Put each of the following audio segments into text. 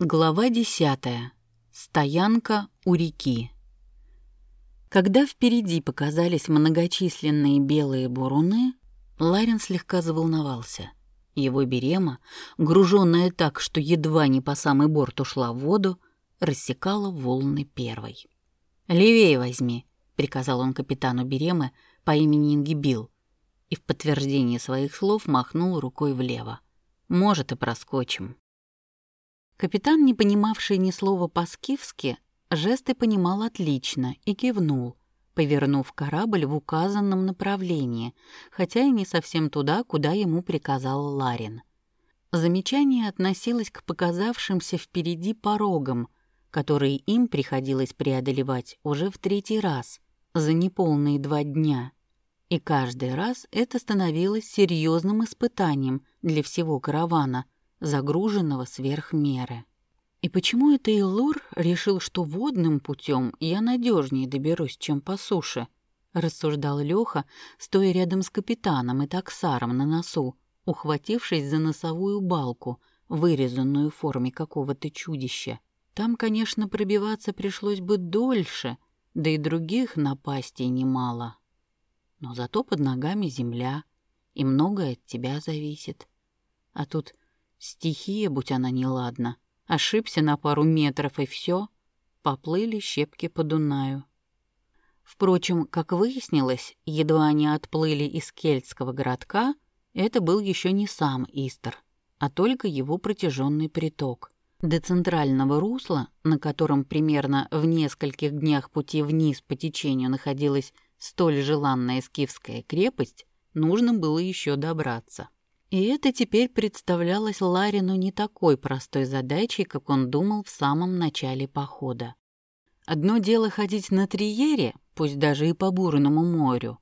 Глава десятая. Стоянка у реки. Когда впереди показались многочисленные белые буруны, Ларин слегка заволновался. Его берема, груженная так, что едва не по самый борт ушла в воду, рассекала волны первой. «Левее возьми», — приказал он капитану беремы по имени Ингибил, и в подтверждение своих слов махнул рукой влево. «Может, и проскочим». Капитан, не понимавший ни слова по-скифски, жесты понимал отлично и кивнул, повернув корабль в указанном направлении, хотя и не совсем туда, куда ему приказал Ларин. Замечание относилось к показавшимся впереди порогам, которые им приходилось преодолевать уже в третий раз за неполные два дня. И каждый раз это становилось серьезным испытанием для всего каравана — загруженного сверх меры. И почему это Илур решил, что водным путем я надежнее доберусь, чем по суше? Рассуждал Леха, стоя рядом с капитаном и таксаром на носу, ухватившись за носовую балку, вырезанную в форме какого-то чудища. Там, конечно, пробиваться пришлось бы дольше, да и других напастей немало. Но зато под ногами земля, и многое от тебя зависит. А тут Стихия, будь она неладна. Ошибся на пару метров, и все. Поплыли щепки по Дунаю. Впрочем, как выяснилось, едва они отплыли из кельтского городка, это был еще не сам Истер, а только его протяженный приток. До центрального русла, на котором примерно в нескольких днях пути вниз по течению находилась столь желанная скифская крепость, нужно было еще добраться. И это теперь представлялось Ларину не такой простой задачей, как он думал в самом начале похода. Одно дело ходить на триере, пусть даже и по бурному морю,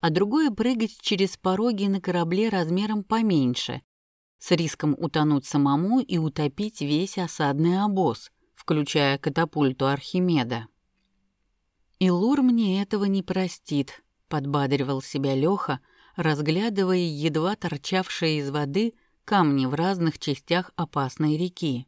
а другое — прыгать через пороги на корабле размером поменьше, с риском утонуть самому и утопить весь осадный обоз, включая катапульту Архимеда. «И Лур мне этого не простит», — подбадривал себя Леха, — разглядывая едва торчавшие из воды камни в разных частях опасной реки.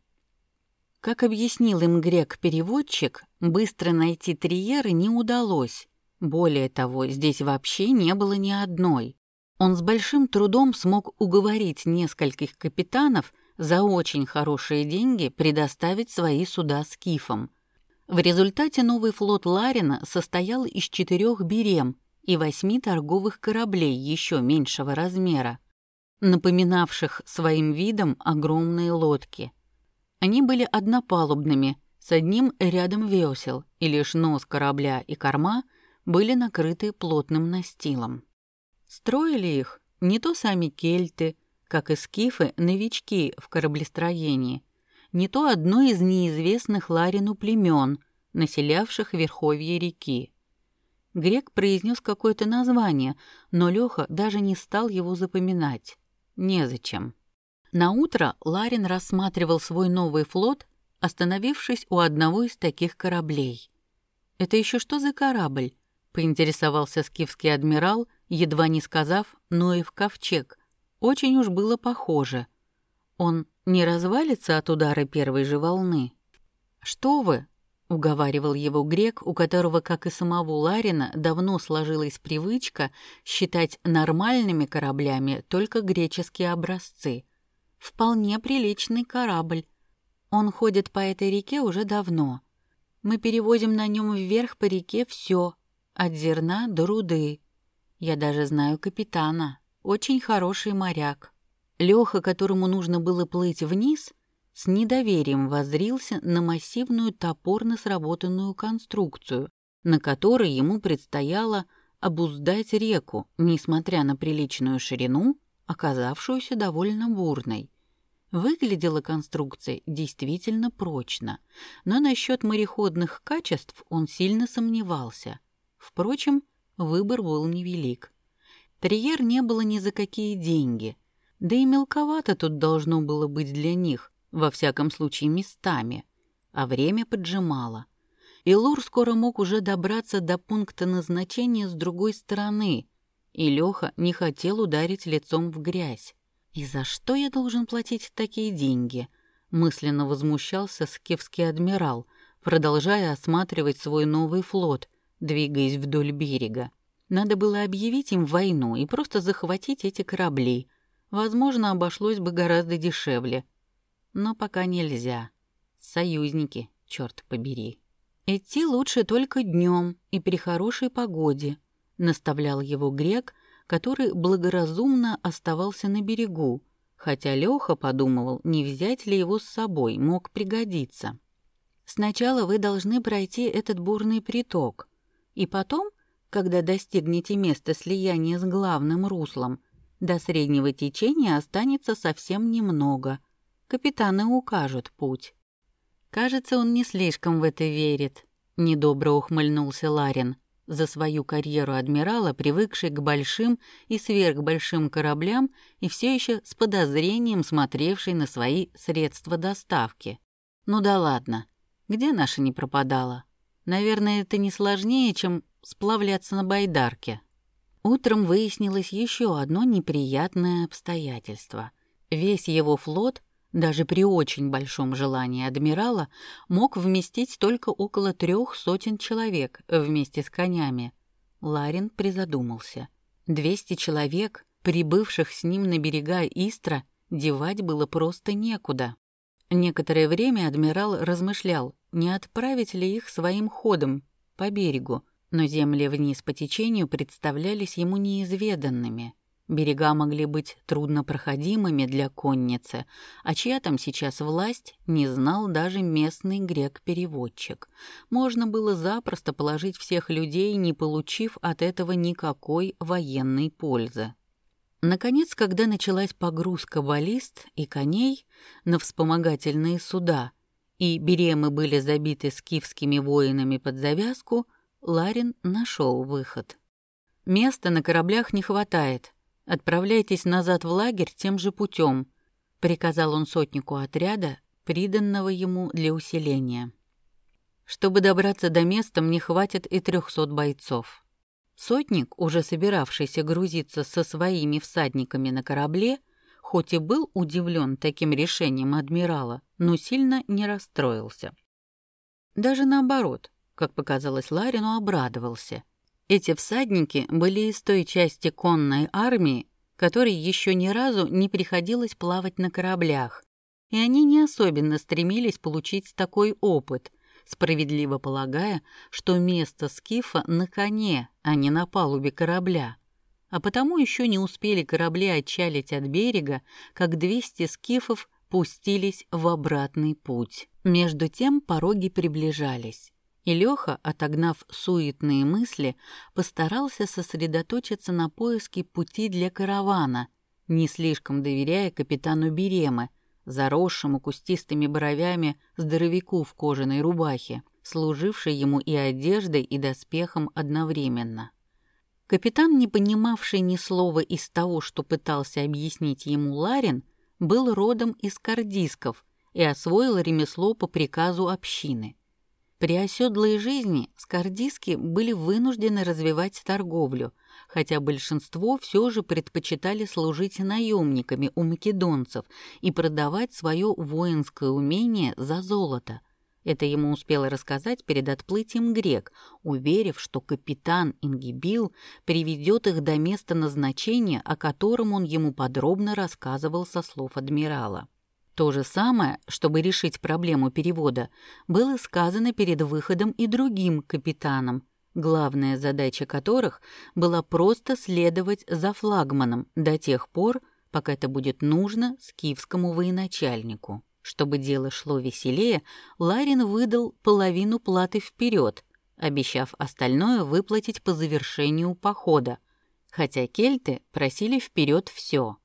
Как объяснил им грек-переводчик, быстро найти триеры не удалось. Более того, здесь вообще не было ни одной. Он с большим трудом смог уговорить нескольких капитанов за очень хорошие деньги предоставить свои суда скифам. В результате новый флот Ларина состоял из четырех берем и восьми торговых кораблей еще меньшего размера, напоминавших своим видом огромные лодки. Они были однопалубными, с одним рядом весел, и лишь нос корабля и корма были накрыты плотным настилом. Строили их не то сами кельты, как и скифы, новички в кораблестроении, не то одно из неизвестных Ларину племен, населявших верховье реки. Грек произнес какое-то название, но Леха даже не стал его запоминать. Незачем. На утро Ларин рассматривал свой новый флот, остановившись у одного из таких кораблей. «Это еще что за корабль?» — поинтересовался скифский адмирал, едва не сказав «но и в ковчег». Очень уж было похоже. Он не развалится от удара первой же волны? «Что вы?» — уговаривал его грек, у которого, как и самого Ларина, давно сложилась привычка считать нормальными кораблями только греческие образцы. «Вполне приличный корабль. Он ходит по этой реке уже давно. Мы перевозим на нем вверх по реке все, от зерна до руды. Я даже знаю капитана, очень хороший моряк. Леха, которому нужно было плыть вниз — с недоверием воззрился на массивную топорно сработанную конструкцию, на которой ему предстояло обуздать реку, несмотря на приличную ширину, оказавшуюся довольно бурной. Выглядела конструкция действительно прочно, но насчет мореходных качеств он сильно сомневался. Впрочем, выбор был невелик. Триер не было ни за какие деньги, да и мелковато тут должно было быть для них, во всяком случае местами, а время поджимало. И Лур скоро мог уже добраться до пункта назначения с другой стороны, и Леха не хотел ударить лицом в грязь. «И за что я должен платить такие деньги?» — мысленно возмущался скифский адмирал, продолжая осматривать свой новый флот, двигаясь вдоль берега. Надо было объявить им войну и просто захватить эти корабли. Возможно, обошлось бы гораздо дешевле. Но пока нельзя. Союзники, черт побери. Идти лучше только днем и при хорошей погоде, наставлял его грек, который благоразумно оставался на берегу, хотя Леха подумывал, не взять ли его с собой, мог пригодиться. Сначала вы должны пройти этот бурный приток, и потом, когда достигнете места слияния с главным руслом, до среднего течения останется совсем немного. Капитаны укажут путь. Кажется, он не слишком в это верит, недобро ухмыльнулся Ларин за свою карьеру адмирала, привыкший к большим и сверхбольшим кораблям и все еще с подозрением смотревший на свои средства доставки. Ну да ладно, где наша не пропадала? Наверное, это не сложнее, чем сплавляться на байдарке. Утром выяснилось еще одно неприятное обстоятельство. Весь его флот — даже при очень большом желании адмирала, мог вместить только около трех сотен человек вместе с конями. Ларин призадумался. Двести человек, прибывших с ним на берега Истра, девать было просто некуда. Некоторое время адмирал размышлял, не отправить ли их своим ходом по берегу, но земли вниз по течению представлялись ему неизведанными. Берега могли быть труднопроходимыми для конницы, а чья там сейчас власть, не знал даже местный грек-переводчик. Можно было запросто положить всех людей, не получив от этого никакой военной пользы. Наконец, когда началась погрузка баллист и коней на вспомогательные суда, и беремы были забиты скифскими воинами под завязку, Ларин нашел выход. Места на кораблях не хватает, «Отправляйтесь назад в лагерь тем же путем», — приказал он сотнику отряда, приданного ему для усиления. «Чтобы добраться до места, мне хватит и трехсот бойцов». Сотник, уже собиравшийся грузиться со своими всадниками на корабле, хоть и был удивлен таким решением адмирала, но сильно не расстроился. Даже наоборот, как показалось Ларину, обрадовался — эти всадники были из той части конной армии, которой еще ни разу не приходилось плавать на кораблях, и они не особенно стремились получить такой опыт, справедливо полагая, что место скифа на коне, а не на палубе корабля. А потому еще не успели корабли отчалить от берега, как 200 скифов пустились в обратный путь. Между тем пороги приближались. И Леха, отогнав суетные мысли, постарался сосредоточиться на поиске пути для каравана, не слишком доверяя капитану Беремы, заросшему кустистыми бровями здоровяку в кожаной рубахе, служившей ему и одеждой, и доспехом одновременно. Капитан, не понимавший ни слова из того, что пытался объяснить ему Ларин, был родом из кардисков и освоил ремесло по приказу общины. При оседлой жизни скардиски были вынуждены развивать торговлю, хотя большинство все же предпочитали служить наемниками у македонцев и продавать свое воинское умение за золото. Это ему успел рассказать перед отплытием грек, уверив, что капитан Ингибил приведет их до места назначения, о котором он ему подробно рассказывал со слов адмирала. То же самое, чтобы решить проблему перевода, было сказано перед выходом и другим капитанам, главная задача которых была просто следовать за флагманом до тех пор, пока это будет нужно скифскому военачальнику. Чтобы дело шло веселее, Ларин выдал половину платы вперед, обещав остальное выплатить по завершению похода, хотя кельты просили вперед все.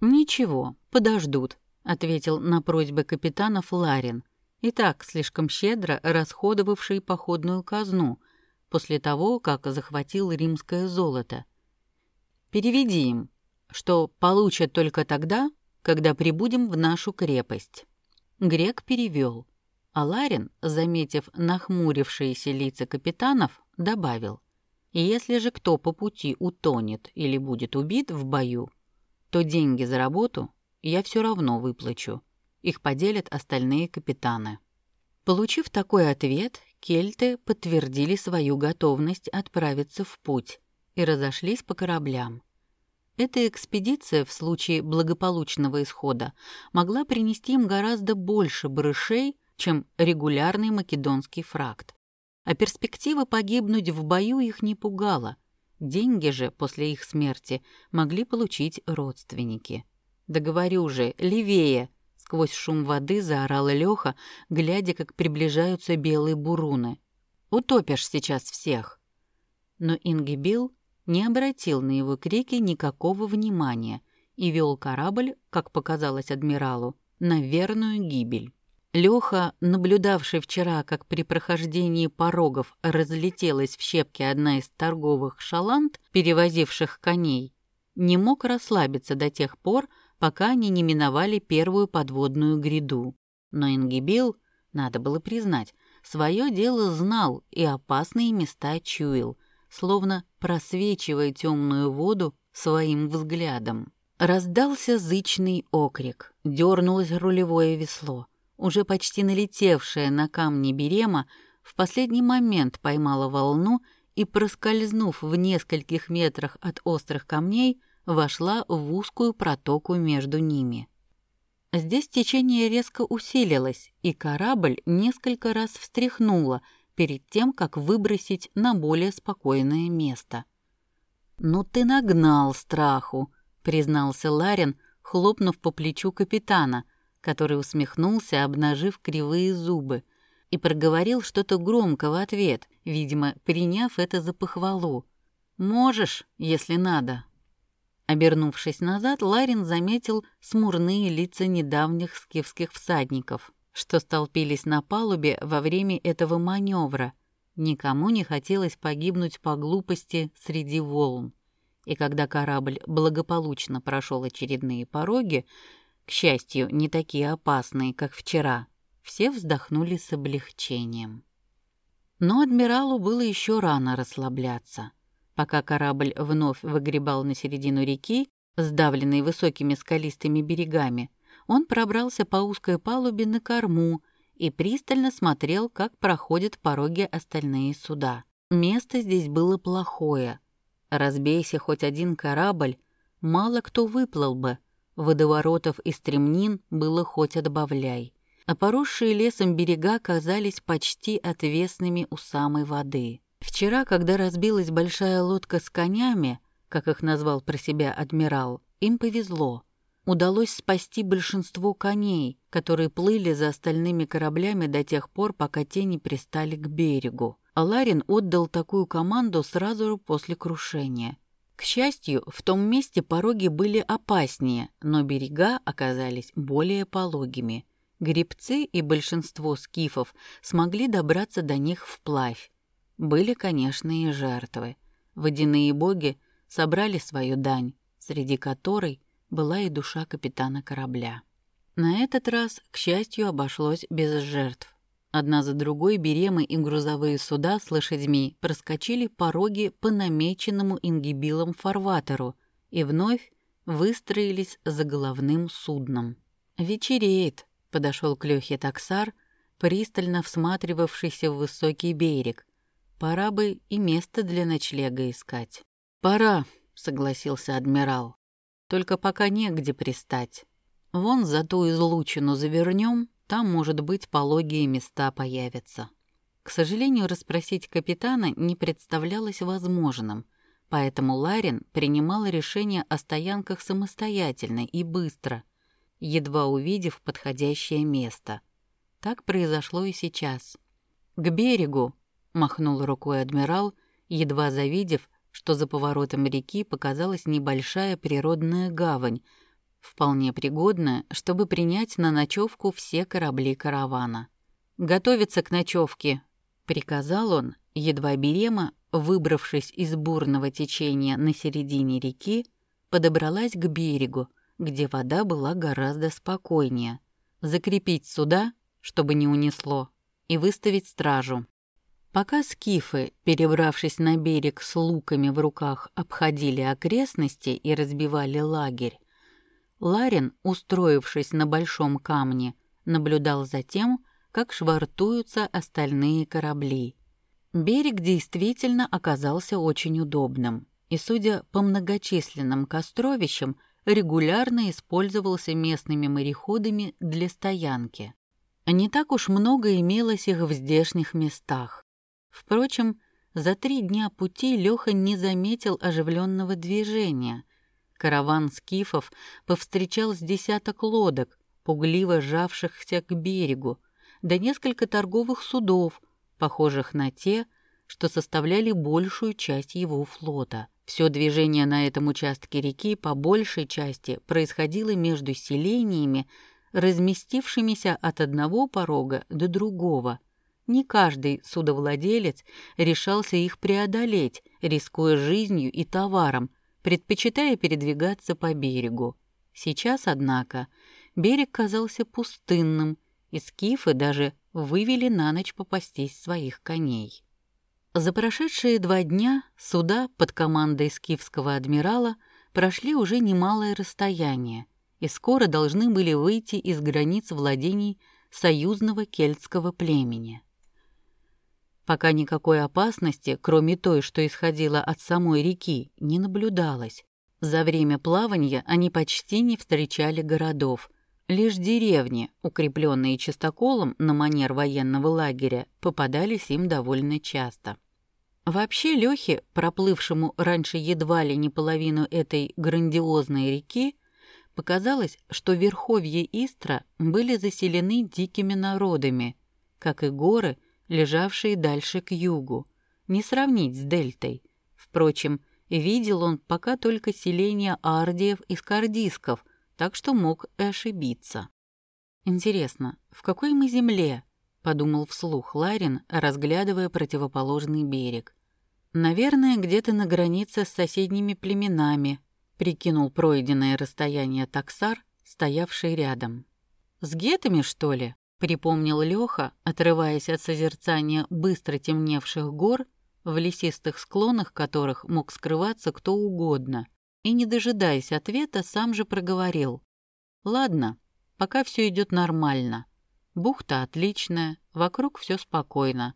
Ничего, подождут, ответил на просьбы капитана Фларин, и так слишком щедро расходовавший походную казну после того, как захватил римское золото. Переведи им, что получат только тогда, когда прибудем в нашу крепость. Грек перевел, а Ларин, заметив нахмурившиеся лица капитанов, добавил, «И если же кто по пути утонет или будет убит в бою, то деньги за работу я все равно выплачу. их поделят остальные капитаны. Получив такой ответ, кельты подтвердили свою готовность отправиться в путь и разошлись по кораблям. Эта экспедиция в случае благополучного исхода могла принести им гораздо больше барышей, чем регулярный македонский фракт. А перспектива погибнуть в бою их не пугала. Деньги же после их смерти могли получить родственники. «Да говорю же, левее!» — сквозь шум воды заорала Лёха, глядя, как приближаются белые буруны. «Утопишь сейчас всех!» Но Ингибил не обратил на его крики никакого внимания и вел корабль, как показалось адмиралу, на верную гибель. Леха, наблюдавший вчера, как при прохождении порогов разлетелась в щепки одна из торговых шаланд, перевозивших коней, не мог расслабиться до тех пор, пока они не миновали первую подводную гряду. Но Ингибил, надо было признать, свое дело знал и опасные места чуял, словно просвечивая темную воду своим взглядом. Раздался зычный окрик, дернулось рулевое весло. Уже почти налетевшая на камни Берема в последний момент поймала волну и, проскользнув в нескольких метрах от острых камней, вошла в узкую протоку между ними. Здесь течение резко усилилось, и корабль несколько раз встряхнуло, перед тем, как выбросить на более спокойное место. «Ну ты нагнал страху», — признался Ларин, хлопнув по плечу капитана, который усмехнулся, обнажив кривые зубы, и проговорил что-то громко в ответ, видимо, приняв это за похвалу. «Можешь, если надо». Обернувшись назад, Ларин заметил смурные лица недавних скифских всадников что столпились на палубе во время этого маневра. Никому не хотелось погибнуть по глупости среди волн. И когда корабль благополучно прошел очередные пороги, к счастью, не такие опасные, как вчера, все вздохнули с облегчением. Но адмиралу было еще рано расслабляться. Пока корабль вновь выгребал на середину реки, сдавленной высокими скалистыми берегами, он пробрался по узкой палубе на корму и пристально смотрел, как проходят пороги остальные суда. Место здесь было плохое. Разбейся хоть один корабль, мало кто выплыл бы. Водоворотов и стремнин было хоть отбавляй. А поросшие лесом берега казались почти отвесными у самой воды. Вчера, когда разбилась большая лодка с конями, как их назвал про себя адмирал, им повезло удалось спасти большинство коней, которые плыли за остальными кораблями до тех пор, пока те не пристали к берегу. Аларин отдал такую команду сразу после крушения. К счастью, в том месте пороги были опаснее, но берега оказались более пологими. Гребцы и большинство скифов смогли добраться до них вплавь. Были, конечно, и жертвы. Водяные боги собрали свою дань, среди которой была и душа капитана корабля. На этот раз, к счастью, обошлось без жертв. Одна за другой беремы и грузовые суда с лошадьми проскочили пороги по намеченному ингибилом фарватеру и вновь выстроились за головным судном. «Вечереет», — подошел к Лёхе таксар, пристально всматривавшийся в высокий берег. «Пора бы и место для ночлега искать». «Пора», — согласился адмирал. Только пока негде пристать. Вон за ту излучину завернем, там, может быть, пологие места появятся. К сожалению, расспросить капитана не представлялось возможным, поэтому Ларин принимал решение о стоянках самостоятельно и быстро, едва увидев подходящее место. Так произошло и сейчас. «К берегу!» — махнул рукой адмирал, едва завидев, что за поворотом реки показалась небольшая природная гавань, вполне пригодная, чтобы принять на ночевку все корабли каравана. «Готовиться к ночевке», — приказал он, едва Берема, выбравшись из бурного течения на середине реки, подобралась к берегу, где вода была гораздо спокойнее, закрепить суда, чтобы не унесло, и выставить стражу. Пока скифы, перебравшись на берег с луками в руках, обходили окрестности и разбивали лагерь, Ларин, устроившись на большом камне, наблюдал за тем, как швартуются остальные корабли. Берег действительно оказался очень удобным, и, судя по многочисленным костровищам, регулярно использовался местными мореходами для стоянки. Не так уж много имелось их в здешних местах. Впрочем, за три дня пути Леха не заметил оживленного движения. Караван скифов повстречал с десяток лодок, пугливо сжавшихся к берегу, да несколько торговых судов, похожих на те, что составляли большую часть его флота. Все движение на этом участке реки по большей части происходило между селениями, разместившимися от одного порога до другого. Не каждый судовладелец решался их преодолеть, рискуя жизнью и товаром, предпочитая передвигаться по берегу. Сейчас, однако, берег казался пустынным, и скифы даже вывели на ночь попастись своих коней. За прошедшие два дня суда под командой скифского адмирала прошли уже немалое расстояние и скоро должны были выйти из границ владений союзного кельтского племени. Пока никакой опасности, кроме той, что исходила от самой реки, не наблюдалось. За время плавания они почти не встречали городов, Лишь деревни, укрепленные чистоколом на манер военного лагеря, попадались им довольно часто. Вообще Лёхе, проплывшему раньше едва ли не половину этой грандиозной реки, показалось, что верховья Истра были заселены дикими народами, как и горы, лежавшие дальше к югу, не сравнить с дельтой. Впрочем, видел он пока только селения ардиев и скардисков – так что мог и ошибиться. «Интересно, в какой мы земле?» — подумал вслух Ларин, разглядывая противоположный берег. «Наверное, где-то на границе с соседними племенами», — прикинул пройденное расстояние таксар, стоявший рядом. «С гетами, что ли?» — припомнил Лёха, отрываясь от созерцания быстро темневших гор, в лесистых склонах которых мог скрываться кто угодно, и, не дожидаясь ответа, сам же проговорил. «Ладно, пока все идет нормально. Бухта отличная, вокруг все спокойно.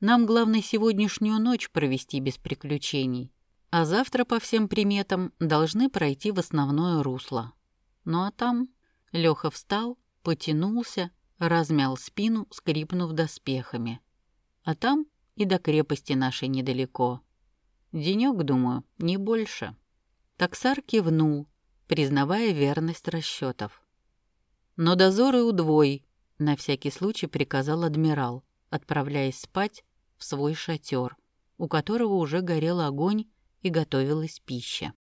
Нам главное сегодняшнюю ночь провести без приключений, а завтра, по всем приметам, должны пройти в основное русло. Ну а там...» Леха встал, потянулся, размял спину, скрипнув доспехами. А там и до крепости нашей недалеко. Денек, думаю, не больше. Таксар кивнул, признавая верность расчетов. «Но дозоры удвой», — на всякий случай приказал адмирал, отправляясь спать в свой шатер, у которого уже горел огонь и готовилась пища.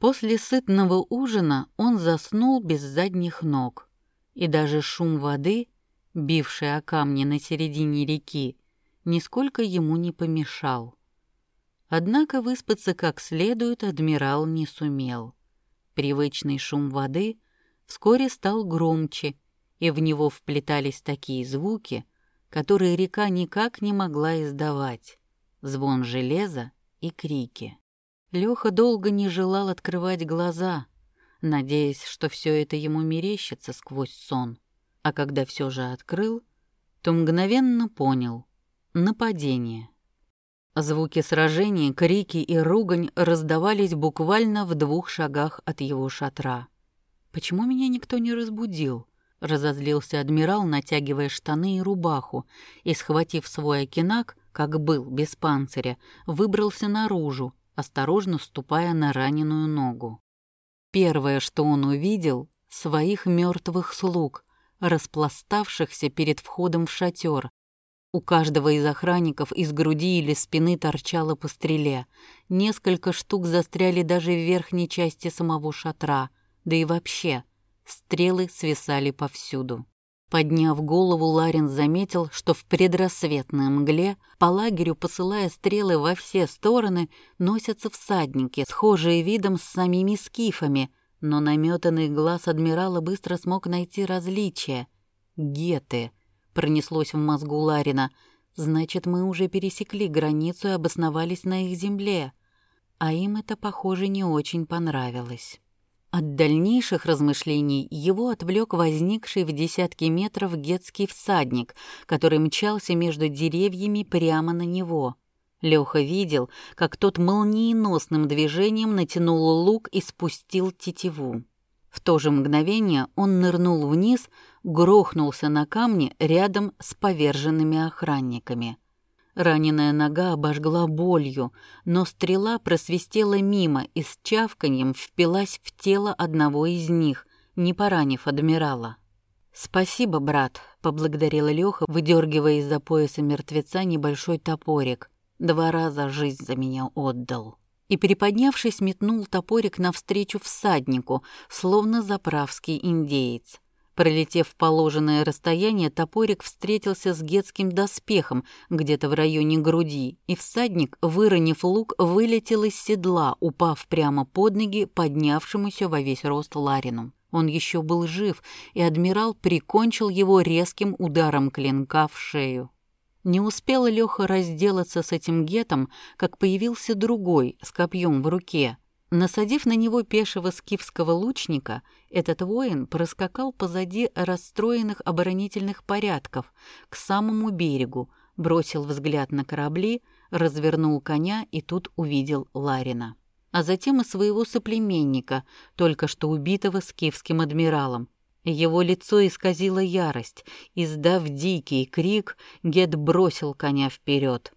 После сытного ужина он заснул без задних ног, и даже шум воды, бивший о камни на середине реки, нисколько ему не помешал. Однако выспаться как следует адмирал не сумел. Привычный шум воды вскоре стал громче, и в него вплетались такие звуки, которые река никак не могла издавать. Звон железа и крики. Леха долго не желал открывать глаза, надеясь, что все это ему мерещится сквозь сон. А когда все же открыл, то мгновенно понял — нападение. Звуки сражений, крики и ругань раздавались буквально в двух шагах от его шатра. «Почему меня никто не разбудил?» — разозлился адмирал, натягивая штаны и рубаху, и, схватив свой окинак, как был, без панциря, выбрался наружу, осторожно ступая на раненую ногу. Первое, что он увидел — своих мертвых слуг, распластавшихся перед входом в шатер, у каждого из охранников из груди или спины торчало по стреле. Несколько штук застряли даже в верхней части самого шатра. Да и вообще, стрелы свисали повсюду. Подняв голову, Ларин заметил, что в предрассветной мгле по лагерю, посылая стрелы во все стороны, носятся всадники, схожие видом с самими скифами, но наметанный глаз адмирала быстро смог найти различия. Геты — Пронеслось в мозгу Ларина. Значит, мы уже пересекли границу и обосновались на их земле. А им это, похоже, не очень понравилось. От дальнейших размышлений его отвлек возникший в десятки метров гетский всадник, который мчался между деревьями прямо на него. Леха видел, как тот молниеносным движением натянул лук и спустил тетиву. В то же мгновение он нырнул вниз, грохнулся на камни рядом с поверженными охранниками. Раненая нога обожгла болью, но стрела просвистела мимо и с чавканьем впилась в тело одного из них, не поранив адмирала. «Спасибо, брат», — поблагодарил Лёха, выдергивая из-за пояса мертвеца небольшой топорик. «Два раза жизнь за меня отдал». И, приподнявшись, метнул топорик навстречу всаднику, словно заправский индеец. Пролетев положенное расстояние, топорик встретился с гетским доспехом где-то в районе груди, и всадник, выронив лук, вылетел из седла, упав прямо под ноги поднявшемуся во весь рост Ларину. Он еще был жив, и адмирал прикончил его резким ударом клинка в шею. Не успел Леха разделаться с этим гетом, как появился другой с копьем в руке. Насадив на него пешего скифского лучника, этот воин проскакал позади расстроенных оборонительных порядков к самому берегу, бросил взгляд на корабли, развернул коня и тут увидел Ларина. А затем и своего соплеменника, только что убитого скифским адмиралом. Его лицо исказило ярость. Издав дикий крик, Гет бросил коня вперед.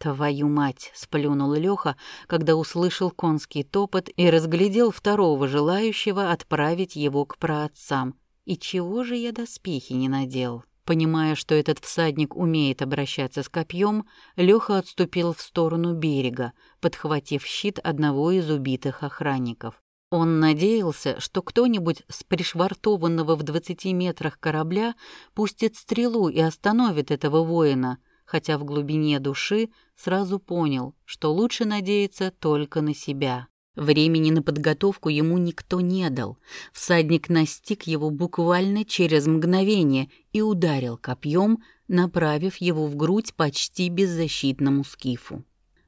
«Твою мать!» — сплюнул Леха, когда услышал конский топот и разглядел второго желающего отправить его к праотцам. «И чего же я доспехи не надел?» Понимая, что этот всадник умеет обращаться с копьем, Леха отступил в сторону берега, подхватив щит одного из убитых охранников. Он надеялся, что кто-нибудь с пришвартованного в двадцати метрах корабля пустит стрелу и остановит этого воина — хотя в глубине души сразу понял, что лучше надеяться только на себя. Времени на подготовку ему никто не дал. Всадник настиг его буквально через мгновение и ударил копьем, направив его в грудь почти беззащитному скифу.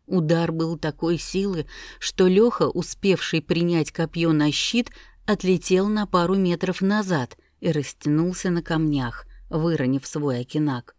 Удар был такой силы, что Леха, успевший принять копье на щит, отлетел на пару метров назад и растянулся на камнях, выронив свой окинак.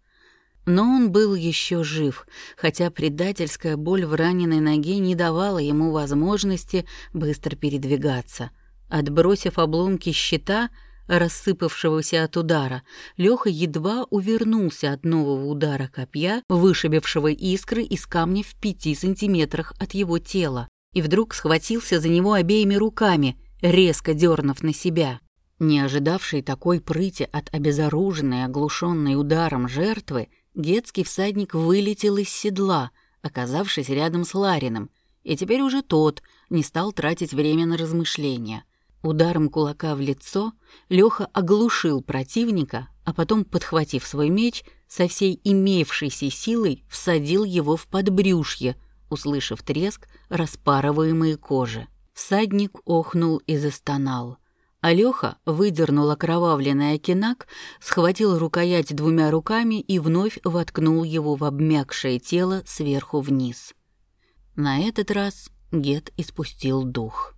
Но он был еще жив, хотя предательская боль в раненой ноге не давала ему возможности быстро передвигаться. Отбросив обломки щита, рассыпавшегося от удара, Леха едва увернулся от нового удара копья, вышибившего искры из камня в пяти сантиметрах от его тела, и вдруг схватился за него обеими руками, резко дернув на себя. Не ожидавший такой прыти от обезоруженной, оглушенной ударом жертвы, Гетский всадник вылетел из седла, оказавшись рядом с Ларином, и теперь уже тот не стал тратить время на размышления. Ударом кулака в лицо Леха оглушил противника, а потом, подхватив свой меч, со всей имевшейся силой всадил его в подбрюшье, услышав треск распарываемой кожи. Всадник охнул и застонал. Алёха выдернул окровавленный окинак, схватил рукоять двумя руками и вновь воткнул его в обмякшее тело сверху вниз. На этот раз Гет испустил дух.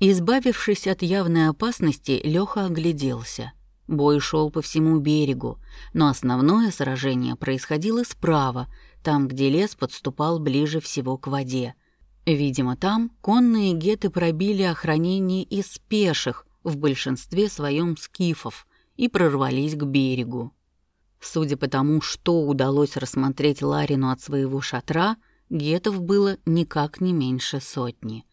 Избавившись от явной опасности, Лёха огляделся. Бой шел по всему берегу, но основное сражение происходило справа, там, где лес подступал ближе всего к воде. Видимо, там конные геты пробили охранение из пеших, в большинстве своем скифов, и прорвались к берегу. Судя по тому, что удалось рассмотреть Ларину от своего шатра, гетов было никак не меньше сотни.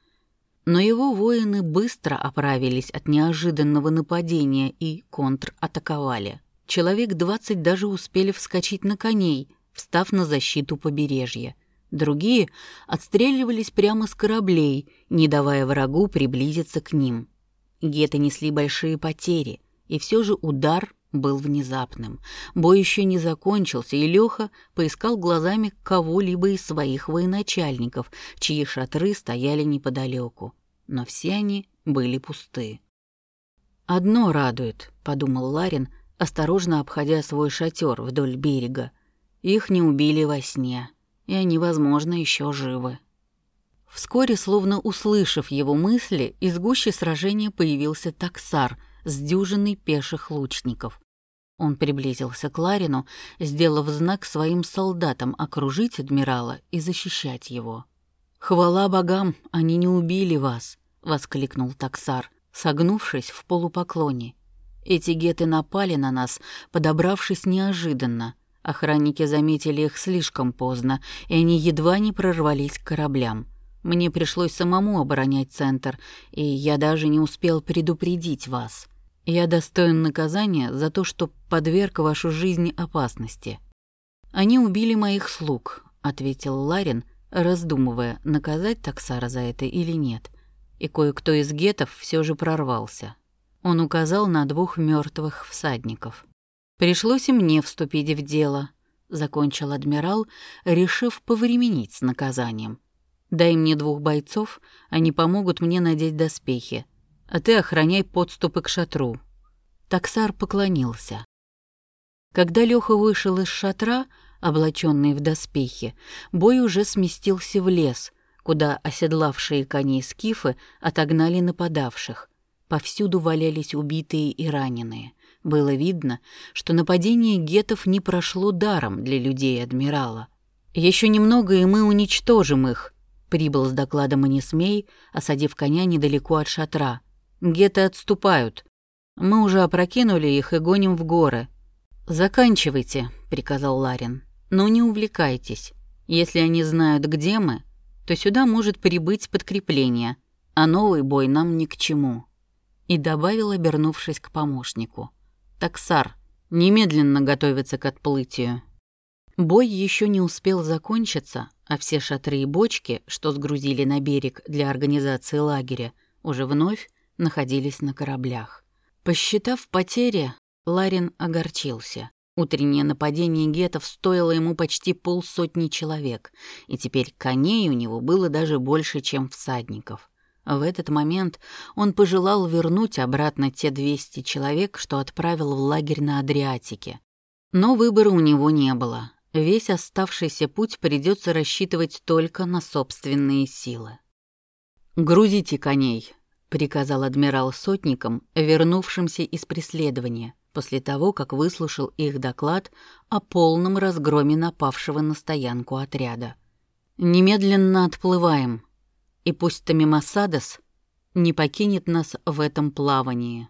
Но его воины быстро оправились от неожиданного нападения и контратаковали. Человек двадцать даже успели вскочить на коней, встав на защиту побережья. Другие отстреливались прямо с кораблей, не давая врагу приблизиться к ним. Геты несли большие потери, и все же удар был внезапным. Бой еще не закончился, и Леха поискал глазами кого-либо из своих военачальников, чьи шатры стояли неподалеку. Но все они были пусты. «Одно радует», — подумал Ларин, осторожно обходя свой шатер вдоль берега. «Их не убили во сне, и они, возможно, еще живы». Вскоре, словно услышав его мысли, из гущи сражения появился таксар с дюжиной пеших лучников. Он приблизился к Ларину, сделав знак своим солдатам окружить адмирала и защищать его. «Хвала богам, они не убили вас!» — воскликнул таксар, согнувшись в полупоклоне. «Эти геты напали на нас, подобравшись неожиданно. Охранники заметили их слишком поздно, и они едва не прорвались к кораблям. Мне пришлось самому оборонять центр, и я даже не успел предупредить вас. Я достоин наказания за то, что подверг вашу жизнь опасности. Они убили моих слуг, ответил Ларин, раздумывая, наказать таксара за это или нет. И кое-кто из гетов все же прорвался. Он указал на двух мертвых всадников. Пришлось и мне вступить в дело, закончил адмирал, решив повременить с наказанием. Дай мне двух бойцов, они помогут мне надеть доспехи, а ты охраняй подступы к шатру». Таксар поклонился. Когда Лёха вышел из шатра, облаченный в доспехи, бой уже сместился в лес, куда оседлавшие коней скифы отогнали нападавших. Повсюду валялись убитые и раненые. Было видно, что нападение гетов не прошло даром для людей адмирала. Еще немного, и мы уничтожим их, Прибыл с докладом Анисмей, осадив коня недалеко от шатра. Геты отступают. Мы уже опрокинули их и гоним в горы. «Заканчивайте», — приказал Ларин. «Но не увлекайтесь. Если они знают, где мы, то сюда может прибыть подкрепление, а новый бой нам ни к чему». И добавил, обернувшись к помощнику. «Таксар, немедленно готовиться к отплытию». Бой еще не успел закончиться, а все шатры и бочки, что сгрузили на берег для организации лагеря, уже вновь находились на кораблях. Посчитав потери, Ларин огорчился. Утреннее нападение гетов стоило ему почти полсотни человек, и теперь коней у него было даже больше, чем всадников. В этот момент он пожелал вернуть обратно те 200 человек, что отправил в лагерь на Адриатике. Но выбора у него не было. Весь оставшийся путь придется рассчитывать только на собственные силы. «Грузите коней», — приказал адмирал сотникам, вернувшимся из преследования, после того, как выслушал их доклад о полном разгроме напавшего на стоянку отряда. «Немедленно отплываем, и пусть Тамимасадос не покинет нас в этом плавании».